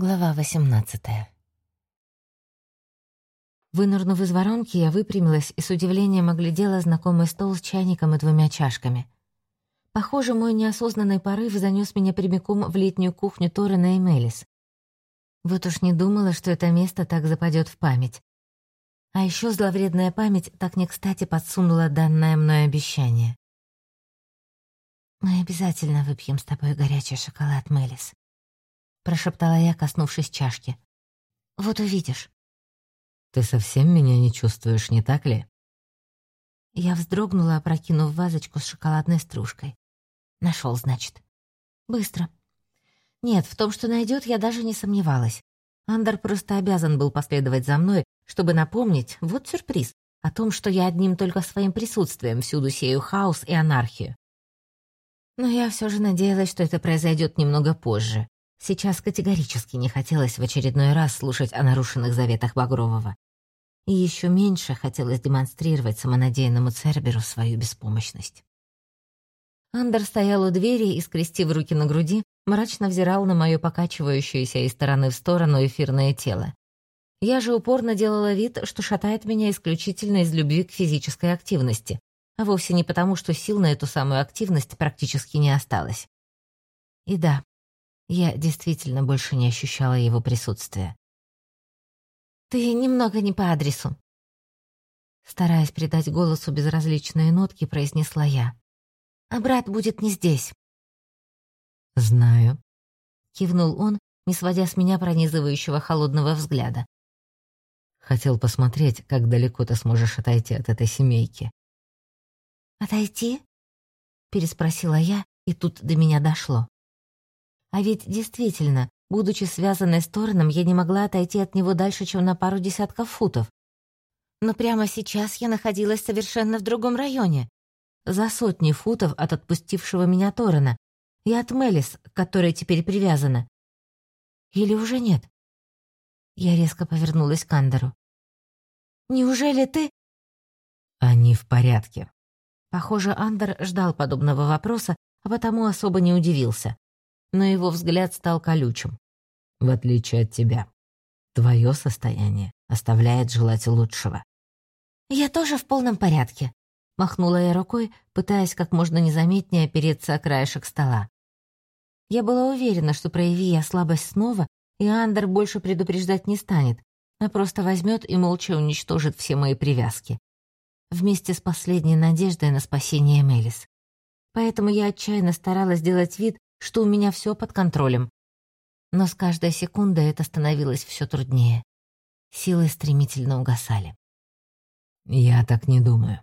Глава восемнадцатая. Вынырнув из воронки, я выпрямилась и с удивлением оглядела знакомый стол с чайником и двумя чашками. Похоже, мой неосознанный порыв занес меня прямиком в летнюю кухню Торрена и Мелис. Вот уж не думала, что это место так западет в память. А еще зловредная память так не кстати подсунула данное мной обещание. «Мы обязательно выпьем с тобой горячий шоколад, Мелис», прошептала я, коснувшись чашки. «Вот увидишь». «Ты совсем меня не чувствуешь, не так ли?» Я вздрогнула, опрокинув вазочку с шоколадной стружкой. Нашел, значит. Быстро. Нет, в том, что найдет, я даже не сомневалась. Андер просто обязан был последовать за мной, чтобы напомнить, вот сюрприз, о том, что я одним только своим присутствием всюду сею хаос и анархию. Но я все же надеялась, что это произойдет немного позже, Сейчас категорически не хотелось в очередной раз слушать о нарушенных заветах Багрового. И еще меньше хотелось демонстрировать самонадеянному Церберу свою беспомощность. Андер стоял у двери и, скрестив руки на груди, мрачно взирал на мое покачивающееся из стороны в сторону эфирное тело. Я же упорно делала вид, что шатает меня исключительно из любви к физической активности, а вовсе не потому, что сил на эту самую активность практически не осталось. И да, я действительно больше не ощущала его присутствия. «Ты немного не по адресу», Стараясь придать голосу безразличные нотки, произнесла я. «А брат будет не здесь». «Знаю», — кивнул он, не сводя с меня пронизывающего холодного взгляда. «Хотел посмотреть, как далеко ты сможешь отойти от этой семейки». «Отойти?» — переспросила я, и тут до меня дошло. А ведь действительно, будучи связанной с Торном, я не могла отойти от него дальше, чем на пару десятков футов. Но прямо сейчас я находилась совершенно в другом районе. За сотни футов от отпустившего меня Торрена и от Мелис, к которой теперь привязана. Или уже нет? Я резко повернулась к Андеру. «Неужели ты...» «Они в порядке». Похоже, Андер ждал подобного вопроса, а потому особо не удивился но его взгляд стал колючим. «В отличие от тебя, твое состояние оставляет желать лучшего». «Я тоже в полном порядке», — махнула я рукой, пытаясь как можно незаметнее опереться о краешек стола. Я была уверена, что прояви я слабость снова, и Андер больше предупреждать не станет, а просто возьмет и молча уничтожит все мои привязки. Вместе с последней надеждой на спасение Мелис. Поэтому я отчаянно старалась сделать вид, что у меня все под контролем. Но с каждой секундой это становилось все труднее. Силы стремительно угасали. «Я так не думаю».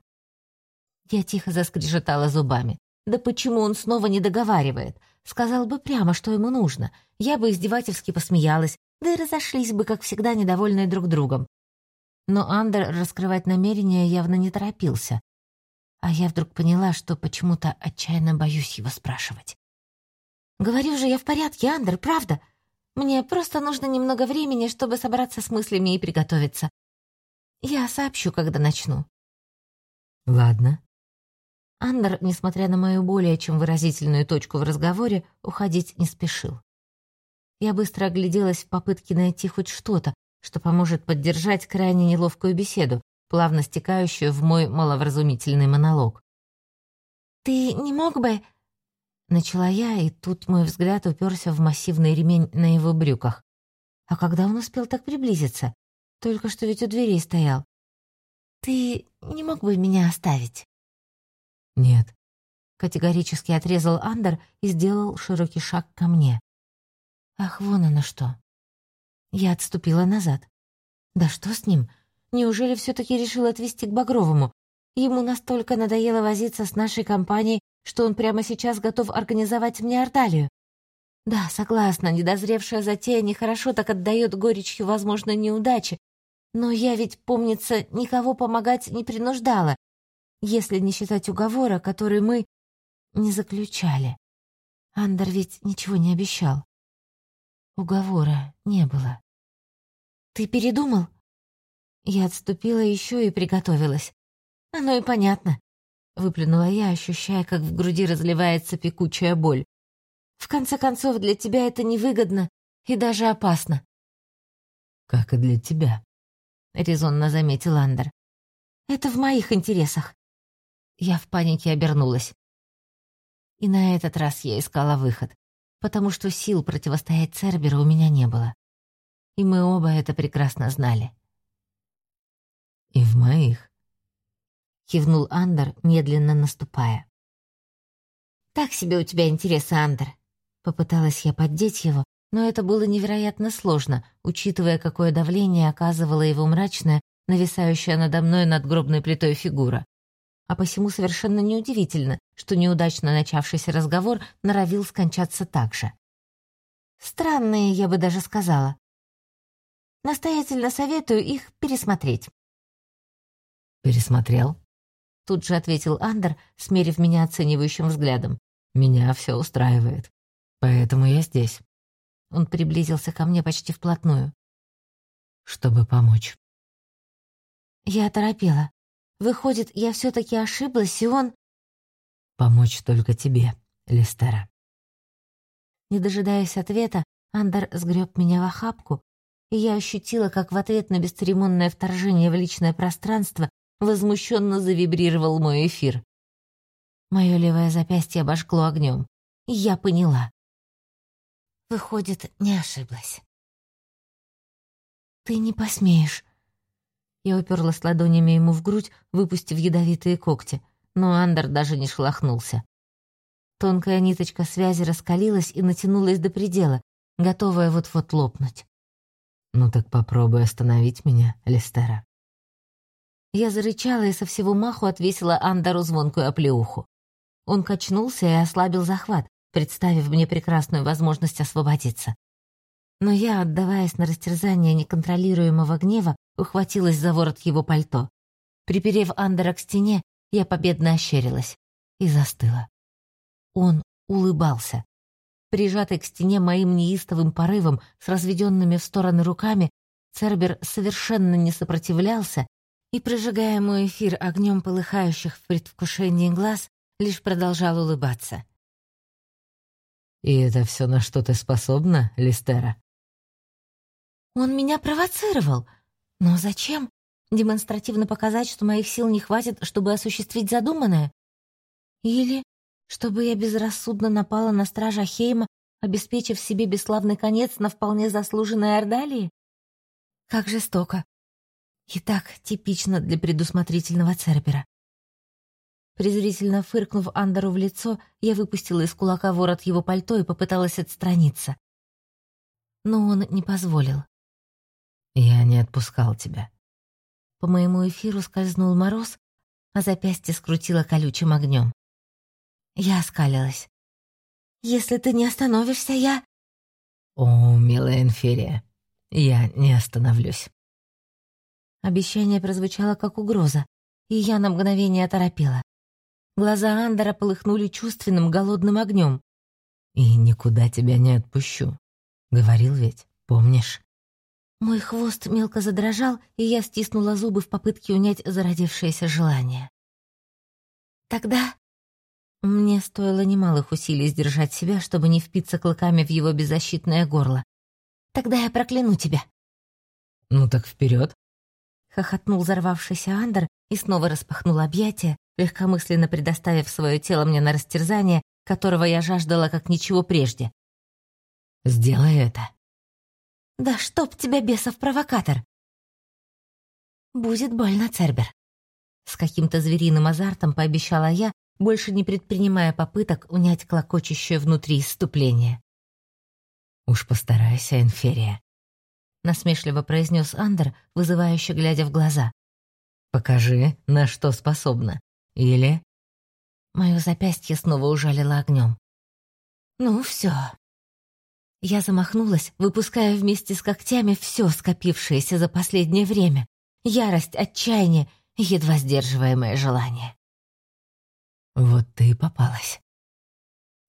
Я тихо заскрежетала зубами. Да почему он снова не договаривает? Сказал бы прямо, что ему нужно. Я бы издевательски посмеялась, да и разошлись бы, как всегда, недовольные друг другом. Но Андер раскрывать намерения явно не торопился. А я вдруг поняла, что почему-то отчаянно боюсь его спрашивать. «Говорю же, я в порядке, Андер, правда. Мне просто нужно немного времени, чтобы собраться с мыслями и приготовиться. Я сообщу, когда начну». «Ладно». Андер, несмотря на мою более чем выразительную точку в разговоре, уходить не спешил. Я быстро огляделась в попытке найти хоть что-то, что поможет поддержать крайне неловкую беседу, плавно стекающую в мой маловразумительный монолог. «Ты не мог бы...» Начала я, и тут мой взгляд уперся в массивный ремень на его брюках. А когда он успел так приблизиться? Только что ведь у дверей стоял. «Ты не мог бы меня оставить?» «Нет», — категорически отрезал Андер и сделал широкий шаг ко мне. «Ах, вон оно что!» Я отступила назад. «Да что с ним? Неужели все таки решил отвезти к Багровому? Ему настолько надоело возиться с нашей компанией, что он прямо сейчас готов организовать мне Арталию. Да, согласна, недозревшая затея нехорошо так отдает горечью возможной неудачи, но я ведь, помнится, никого помогать не принуждала, если не считать уговора, который мы не заключали. Андер ведь ничего не обещал. Уговора не было. «Ты передумал?» Я отступила еще и приготовилась. Оно и понятно. Выплюнула я, ощущая, как в груди разливается пекучая боль. В конце концов, для тебя это невыгодно. И даже опасно. Как и для тебя, резонно заметил Андер. Это в моих интересах. Я в панике обернулась. И на этот раз я искала выход, потому что сил противостоять Церберу у меня не было. И мы оба это прекрасно знали. И в моих. Кивнул Андер, медленно наступая. «Так себе у тебя интересы, Андер». Попыталась я поддеть его, но это было невероятно сложно, учитывая, какое давление оказывала его мрачная, нависающая надо мной надгробной плитой фигура. А посему совершенно неудивительно, что неудачно начавшийся разговор норовил скончаться так же. Странные, я бы даже сказала. Настоятельно советую их пересмотреть. «Пересмотрел?» Тут же ответил Андер, смерив меня оценивающим взглядом. «Меня все устраивает. Поэтому я здесь». Он приблизился ко мне почти вплотную. «Чтобы помочь». Я оторопела. Выходит, я все-таки ошиблась, и он... «Помочь только тебе, Листера». Не дожидаясь ответа, Андер сгреб меня в охапку, и я ощутила, как в ответ на бесцеремонное вторжение в личное пространство возмущенно завибрировал мой эфир. Мое левое запястье обожгло огнем, я поняла. Выходит, не ошиблась. «Ты не посмеешь», я уперлась ладонями ему в грудь, выпустив ядовитые когти, но Андер даже не шелохнулся. Тонкая ниточка связи раскалилась и натянулась до предела, готовая вот-вот лопнуть. «Ну так попробуй остановить меня, Листера». Я зарычала и со всего маху отвесила Андеру звонкую оплеуху. Он качнулся и ослабил захват, представив мне прекрасную возможность освободиться. Но я, отдаваясь на растерзание неконтролируемого гнева, ухватилась за ворот его пальто. Приперев Андера к стене, я победно ощерилась и застыла. Он улыбался. Прижатый к стене моим неистовым порывом с разведенными в стороны руками, Цербер совершенно не сопротивлялся и, прожигая мой эфир огнем полыхающих в предвкушении глаз, лишь продолжал улыбаться. «И это все, на что ты способна, Листера?» «Он меня провоцировал!» Но зачем? Демонстративно показать, что моих сил не хватит, чтобы осуществить задуманное? Или чтобы я безрассудно напала на стража Хейма, обеспечив себе бесславный конец на вполне заслуженной Ордалии? Как жестоко. И так типично для предусмотрительного Цербера. Презрительно фыркнув Андеру в лицо, я выпустила из кулака ворот его пальто и попыталась отстраниться. Но он не позволил. Я не отпускал тебя. По моему эфиру скользнул мороз, а запястье скрутило колючим огнем. Я оскалилась. «Если ты не остановишься, я...» «О, милая Инферия, я не остановлюсь». Обещание прозвучало как угроза, и я на мгновение оторопела. Глаза Андера полыхнули чувственным голодным огнем. «И никуда тебя не отпущу. Говорил ведь, помнишь?» Мой хвост мелко задрожал, и я стиснула зубы в попытке унять зародившееся желание. Тогда мне стоило немалых усилий сдержать себя, чтобы не впиться клыками в его беззащитное горло. Тогда я прокляну тебя. Ну так вперед! Хохотнул взорвавшийся Андер и снова распахнул объятия, легкомысленно предоставив свое тело мне на растерзание, которого я жаждала как ничего прежде. «Сделай это!» Да чтоб тебя, бесов, провокатор! Будет больно, Цербер. С каким-то звериным азартом пообещала я, больше не предпринимая попыток унять клокочущее внутри исступление. «Уж постарайся, Инферия», — насмешливо произнес Андер, вызывающе глядя в глаза. «Покажи, на что способна. Или...» Мое запястье снова ужалило огнем. «Ну, все, я замахнулась, выпуская вместе с когтями все скопившееся за последнее время. Ярость, отчаяние, едва сдерживаемое желание. «Вот ты и попалась».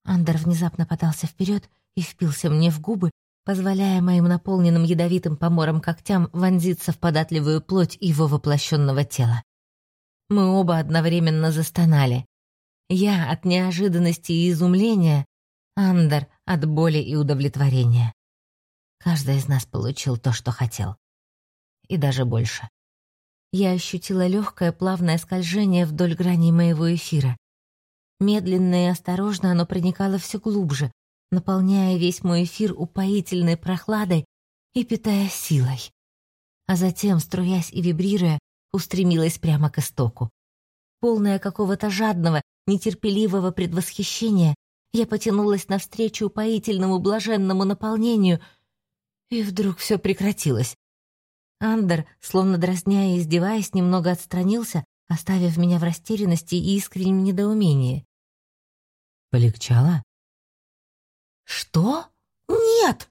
Андер внезапно подался вперед и впился мне в губы, позволяя моим наполненным ядовитым помором когтям вонзиться в податливую плоть его воплощенного тела. Мы оба одновременно застонали. Я от неожиданности и изумления, Андер от боли и удовлетворения. Каждый из нас получил то, что хотел. И даже больше. Я ощутила легкое плавное скольжение вдоль граней моего эфира. Медленно и осторожно оно проникало все глубже, наполняя весь мой эфир упоительной прохладой и питая силой. А затем, струясь и вибрируя, устремилась прямо к истоку. Полная какого-то жадного, нетерпеливого предвосхищения, я потянулась навстречу упоительному блаженному наполнению, и вдруг все прекратилось. Андер, словно дразня и издеваясь, немного отстранился, оставив меня в растерянности и искреннем недоумении. «Полегчало?» «Что? Нет!»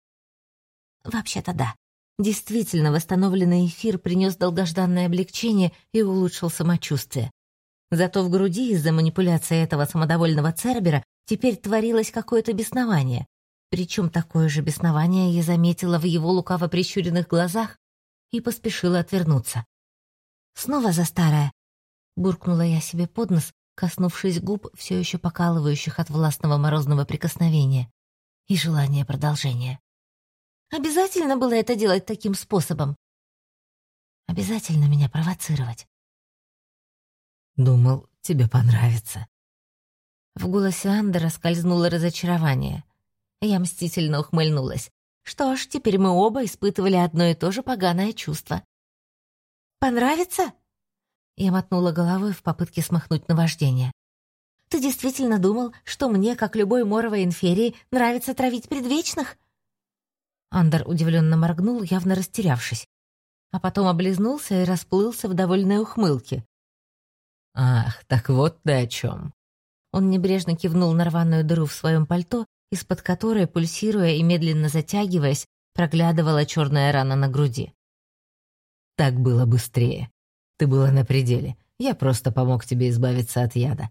«Вообще-то да. Действительно, восстановленный эфир принес долгожданное облегчение и улучшил самочувствие. Зато в груди из-за манипуляции этого самодовольного Цербера теперь творилось какое-то беснование. Причем такое же беснование я заметила в его лукаво прищуренных глазах и поспешила отвернуться. «Снова за старое!» — буркнула я себе под нос, коснувшись губ, все еще покалывающих от властного морозного прикосновения и желания продолжения. «Обязательно было это делать таким способом?» «Обязательно меня провоцировать?» Думал, тебе понравится. В голосе Андера скользнуло разочарование. Я мстительно ухмыльнулась. Что ж, теперь мы оба испытывали одно и то же поганое чувство. «Понравится?» Я мотнула головой в попытке смахнуть наваждение. «Ты действительно думал, что мне, как любой моровой инферии, нравится травить предвечных?» Андер удивленно моргнул, явно растерявшись, а потом облизнулся и расплылся в довольной ухмылке. «Ах, так вот ты о чем!» Он небрежно кивнул на рваную дыру в своем пальто, из-под которой, пульсируя и медленно затягиваясь, проглядывала черная рана на груди. «Так было быстрее. Ты была на пределе. Я просто помог тебе избавиться от яда».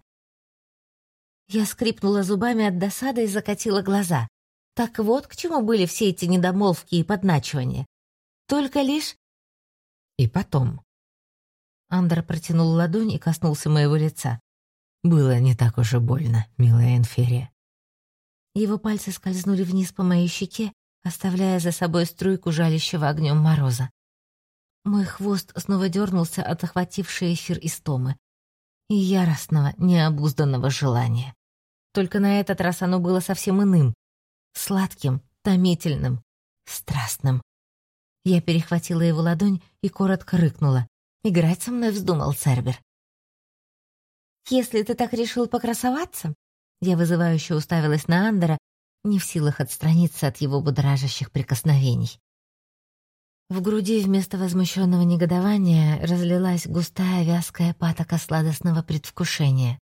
Я скрипнула зубами от досады и закатила глаза. Так вот, к чему были все эти недомолвки и подначивания. Только лишь... И потом, Андер протянул ладонь и коснулся моего лица. «Было не так уж и больно, милая Энферия». Его пальцы скользнули вниз по моей щеке, оставляя за собой струйку жалящего огнем мороза. Мой хвост снова дернулся от охватившей эфир истомы и яростного, необузданного желания. Только на этот раз оно было совсем иным, сладким, томительным, страстным. Я перехватила его ладонь и коротко рыкнула. Играть со мной вздумал Цербер. «Если ты так решил покрасоваться...» Я вызывающе уставилась на Андера, не в силах отстраниться от его будоражащих прикосновений. В груди вместо возмущенного негодования разлилась густая вязкая патока сладостного предвкушения.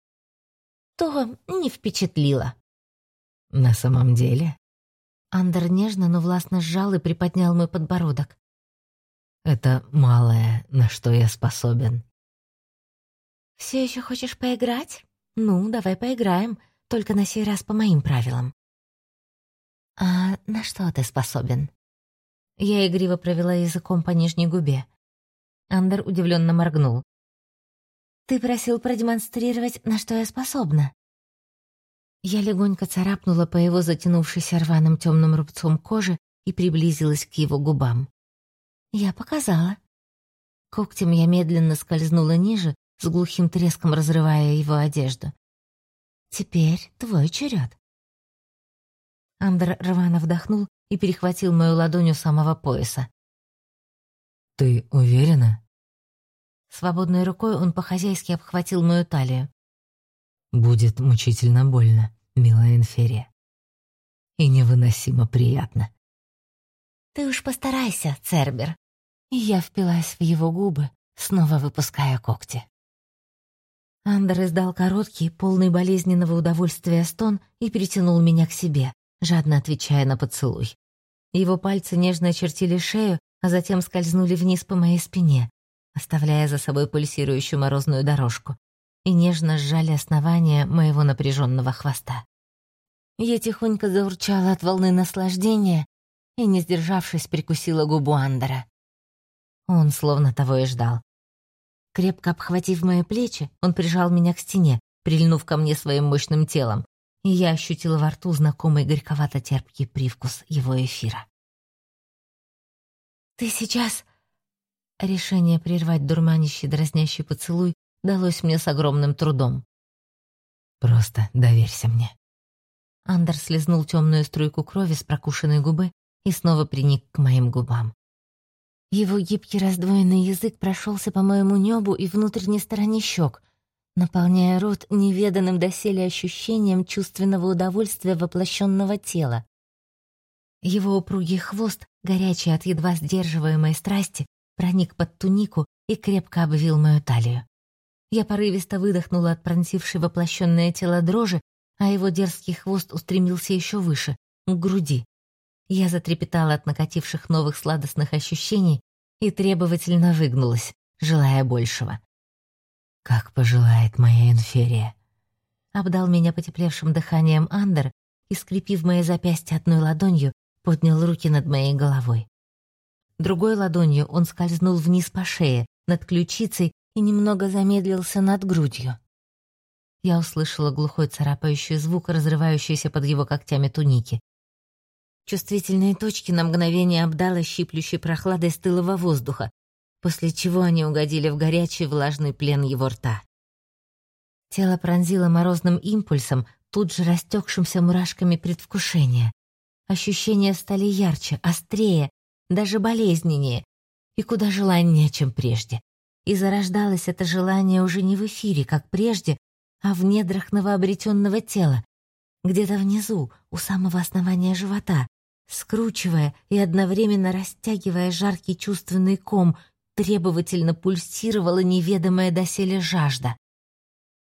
То не впечатлило. «На самом деле?» Андер нежно, но властно сжал и приподнял мой подбородок. Это малое, на что я способен. Все еще хочешь поиграть? Ну, давай поиграем, только на сей раз по моим правилам. А на что ты способен? Я игриво провела языком по нижней губе. Андер удивленно моргнул. «Ты просил продемонстрировать, на что я способна». Я легонько царапнула по его затянувшейся рваным темным рубцом кожи и приблизилась к его губам. Я показала. Когтем я медленно скользнула ниже, с глухим треском разрывая его одежду. Теперь твой черед. Андер рвано вдохнул и перехватил мою ладонь у самого пояса. «Ты уверена?» Свободной рукой он по-хозяйски обхватил мою талию. «Будет мучительно больно, милая Инферия. И невыносимо приятно». «Ты уж постарайся, Цербер», и я впилась в его губы, снова выпуская когти. Андер издал короткий, полный болезненного удовольствия стон и перетянул меня к себе, жадно отвечая на поцелуй. Его пальцы нежно очертили шею, а затем скользнули вниз по моей спине, оставляя за собой пульсирующую морозную дорожку, и нежно сжали основание моего напряженного хвоста. Я тихонько заурчала от волны наслаждения и, не сдержавшись, прикусила губу Андера. Он словно того и ждал. Крепко обхватив мои плечи, он прижал меня к стене, прильнув ко мне своим мощным телом, и я ощутила во рту знакомый горьковато-терпкий привкус его эфира. «Ты сейчас...» Решение прервать дурманящий дразнящий поцелуй далось мне с огромным трудом. «Просто доверься мне». Андер слезнул темную струйку крови с прокушенной губы и снова приник к моим губам. Его гибкий раздвоенный язык прошелся по моему небу и внутренней стороне щек, наполняя рот неведанным доселе ощущением чувственного удовольствия воплощенного тела. Его упругий хвост, горячий от едва сдерживаемой страсти, проник под тунику и крепко обвил мою талию. Я порывисто выдохнула от пронзившей воплощенное тело дрожи, а его дерзкий хвост устремился еще выше, к груди. Я затрепетала от накативших новых сладостных ощущений и требовательно выгнулась, желая большего. «Как пожелает моя инферия», — обдал меня потеплевшим дыханием Андер и, скрепив мои запястья одной ладонью, поднял руки над моей головой. Другой ладонью он скользнул вниз по шее, над ключицей и немного замедлился над грудью. Я услышала глухой царапающий звук, разрывающийся под его когтями туники. Чувствительные точки на мгновение обдало щиплющей прохладой стылого воздуха, после чего они угодили в горячий влажный плен его рта. Тело пронзило морозным импульсом, тут же растекшимся мурашками предвкушения. Ощущения стали ярче, острее, даже болезненнее и куда желаннее, чем прежде. И зарождалось это желание уже не в эфире, как прежде, а в недрах новообретенного тела, где-то внизу, у самого основания живота, скручивая и одновременно растягивая жаркий чувственный ком, требовательно пульсировала неведомая доселе жажда.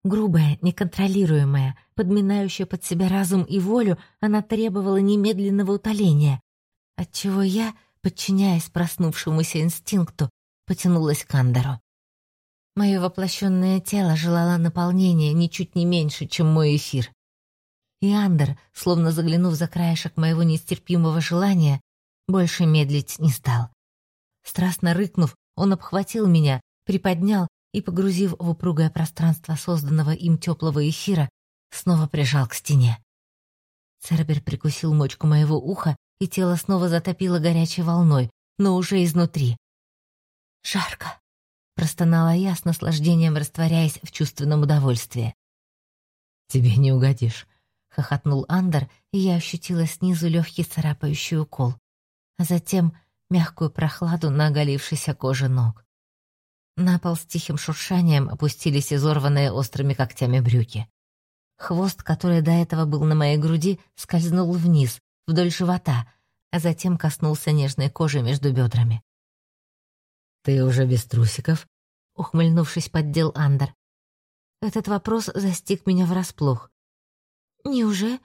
Грубая, неконтролируемая, подминающая под себя разум и волю, она требовала немедленного утоления, отчего я, подчиняясь проснувшемуся инстинкту, потянулась к Андеру. Мое воплощенное тело желало наполнения ничуть не меньше, чем мой эфир. И Андер, словно заглянув за краешек моего нестерпимого желания, больше медлить не стал. Страстно рыкнув, он обхватил меня, приподнял и, погрузив в упругое пространство созданного им теплого эфира, снова прижал к стене. Цербер прикусил мочку моего уха, и тело снова затопило горячей волной, но уже изнутри. «Жарко!» — простонала я с наслаждением, растворяясь в чувственном удовольствии. «Тебе не угодишь», — хохотнул Андер, и я ощутила снизу легкий царапающий укол, а затем мягкую прохладу на оголившейся коже ног. На пол с тихим шуршанием опустились изорванные острыми когтями брюки. Хвост, который до этого был на моей груди, скользнул вниз, вдоль живота, а затем коснулся нежной кожи между бедрами. «Ты уже без трусиков?» — ухмыльнувшись, поддел Андер. Этот вопрос застиг меня врасплох. «Неуже?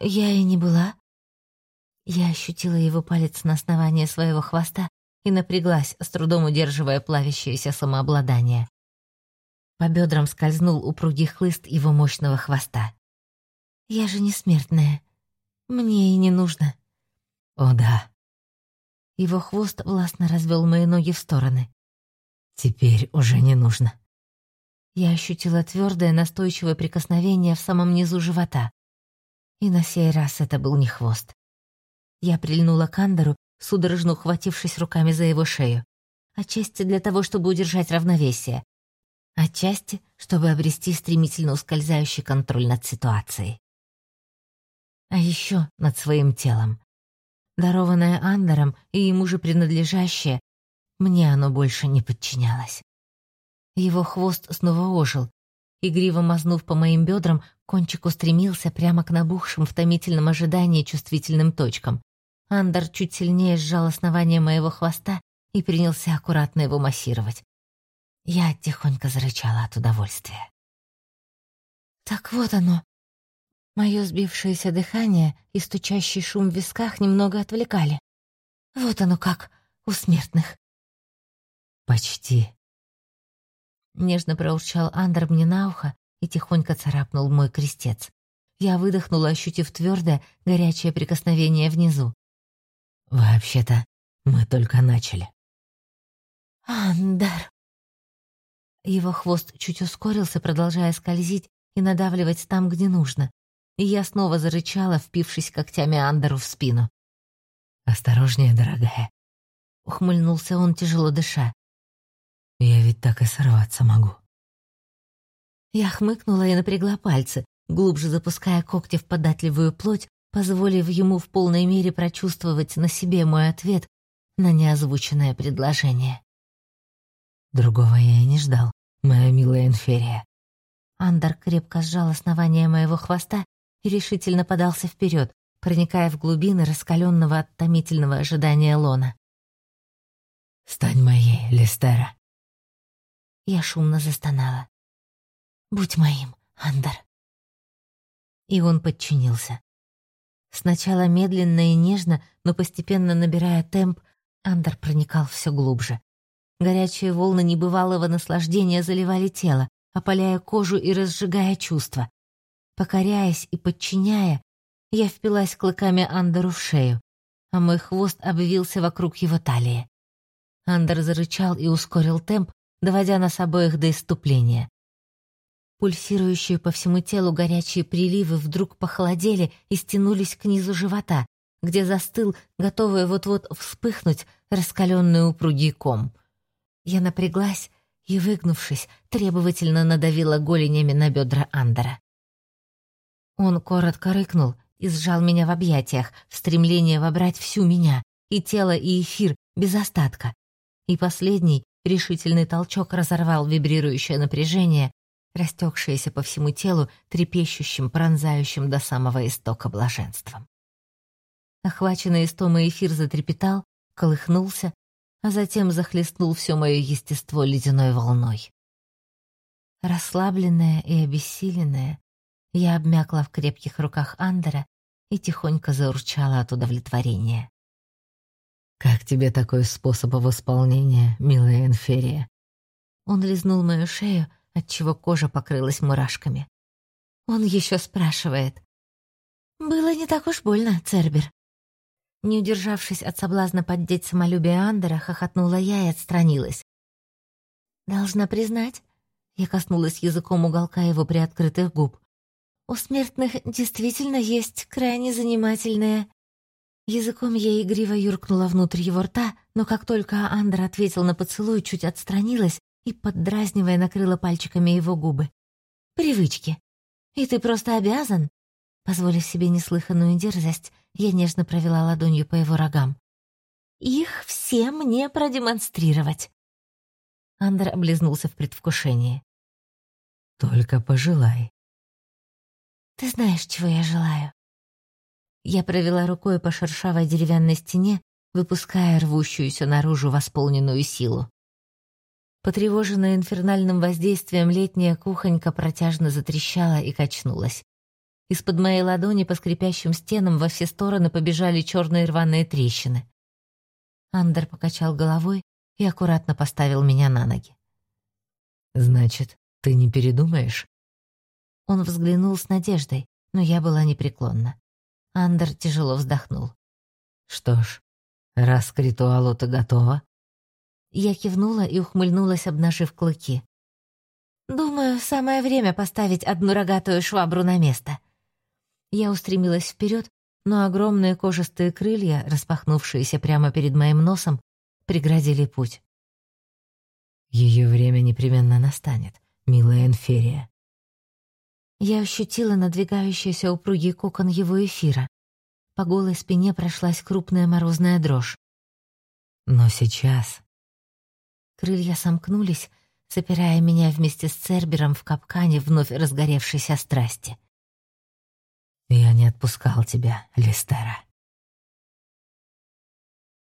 Я и не была?» Я ощутила его палец на основании своего хвоста и напряглась, с трудом удерживая плавящееся самообладание. По бедрам скользнул упругий хлыст его мощного хвоста. «Я же не смертная. Мне и не нужно». «О да». Его хвост властно развел мои ноги в стороны. «Теперь уже не нужно». Я ощутила твердое, настойчивое прикосновение в самом низу живота. И на сей раз это был не хвост. Я прильнула к Андеру, судорожно ухватившись руками за его шею. Отчасти для того, чтобы удержать равновесие. Отчасти, чтобы обрести стремительно ускользающий контроль над ситуацией. А еще над своим телом. Дарованное Андером и ему же принадлежащее, мне оно больше не подчинялось. Его хвост снова ожил. Игриво мазнув по моим бедрам, кончик устремился прямо к набухшим в томительном ожидании чувствительным точкам. Андер чуть сильнее сжал основание моего хвоста и принялся аккуратно его массировать. Я тихонько зарычала от удовольствия. Так вот оно. Мое сбившееся дыхание и стучащий шум в висках немного отвлекали. Вот оно как у смертных. «Почти», Нежно проурчал Андер мне на ухо и тихонько царапнул мой крестец. Я выдохнула, ощутив твердое, горячее прикосновение внизу. «Вообще-то, мы только начали». «Андер!» Его хвост чуть ускорился, продолжая скользить и надавливать там, где нужно. И я снова зарычала, впившись когтями Андеру в спину. «Осторожнее, дорогая». ухмыльнулся он, тяжело дыша. «Я ведь так и сорваться могу». Я хмыкнула и напрягла пальцы, глубже запуская когти в податливую плоть, позволив ему в полной мере прочувствовать на себе мой ответ на неозвученное предложение. Другого я и не ждал, моя милая Инферия. Андер крепко сжал основание моего хвоста и решительно подался вперед, проникая в глубины раскаленного от томительного ожидания лона. «Стань моей, Листера!» Я шумно застонала. «Будь моим, Андер!» И он подчинился. Сначала медленно и нежно, но постепенно набирая темп, Андер проникал все глубже. Горячие волны небывалого наслаждения заливали тело, опаляя кожу и разжигая чувства. Покоряясь и подчиняя, я впилась клыками Андеру в шею, а мой хвост обвился вокруг его талии. Андер зарычал и ускорил темп, доводя нас обоих до иступления. Пульсирующие по всему телу горячие приливы вдруг похолодели и стянулись к низу живота, где застыл, готовый вот-вот вспыхнуть, раскаленный упругий ком. Я напряглась и, выгнувшись, требовательно надавила голенями на бедра Андера. Он коротко рыкнул и сжал меня в объятиях, в стремлении вобрать всю меня, и тело, и эфир, без остатка. И последний решительный толчок разорвал вибрирующее напряжение, растекшееся по всему телу, трепещущим, пронзающим до самого истока блаженством. Охваченный истомой эфир затрепетал, колыхнулся, а затем захлестнул все мое естество ледяной волной. Расслабленная и обессиленная, я обмякла в крепких руках Андера и тихонько заурчала от удовлетворения. «Как тебе такой способ восполнения, милая Энферия?» Он лизнул мою шею, отчего кожа покрылась мурашками. Он еще спрашивает. «Было не так уж больно, Цербер». Не удержавшись от соблазна поддеть самолюбие Андера, хохотнула я и отстранилась. «Должна признать...» Я коснулась языком уголка его приоткрытых губ. «У смертных действительно есть крайне занимательные...» Языком я игриво юркнула внутрь его рта, но как только Андер ответил на поцелуй, чуть отстранилась и, поддразнивая, накрыла пальчиками его губы. «Привычки. И ты просто обязан...» Позволив себе неслыханную дерзость, я нежно провела ладонью по его рогам. «Их все мне продемонстрировать!» Андер облизнулся в предвкушении. «Только пожелай». «Ты знаешь, чего я желаю?» Я провела рукой по шершавой деревянной стене, выпуская рвущуюся наружу восполненную силу. Потревоженная инфернальным воздействием летняя кухонька протяжно затрещала и качнулась. Из-под моей ладони по скрипящим стенам во все стороны побежали черные рваные трещины. Андер покачал головой и аккуратно поставил меня на ноги. «Значит, ты не передумаешь?» Он взглянул с надеждой, но я была непреклонна. Андер тяжело вздохнул. «Что ж, раз к ритуалу ты готова?» Я кивнула и ухмыльнулась, обнажив клыки. «Думаю, самое время поставить одну рогатую швабру на место». Я устремилась вперед, но огромные кожистые крылья, распахнувшиеся прямо перед моим носом, преградили путь. Ее время непременно настанет, милая Энферия. Я ощутила надвигающийся упругий кокон его эфира. По голой спине прошлась крупная морозная дрожь. Но сейчас... Крылья сомкнулись, запирая меня вместе с Цербером в капкане вновь разгоревшейся страсти. Я не отпускал тебя, Листера.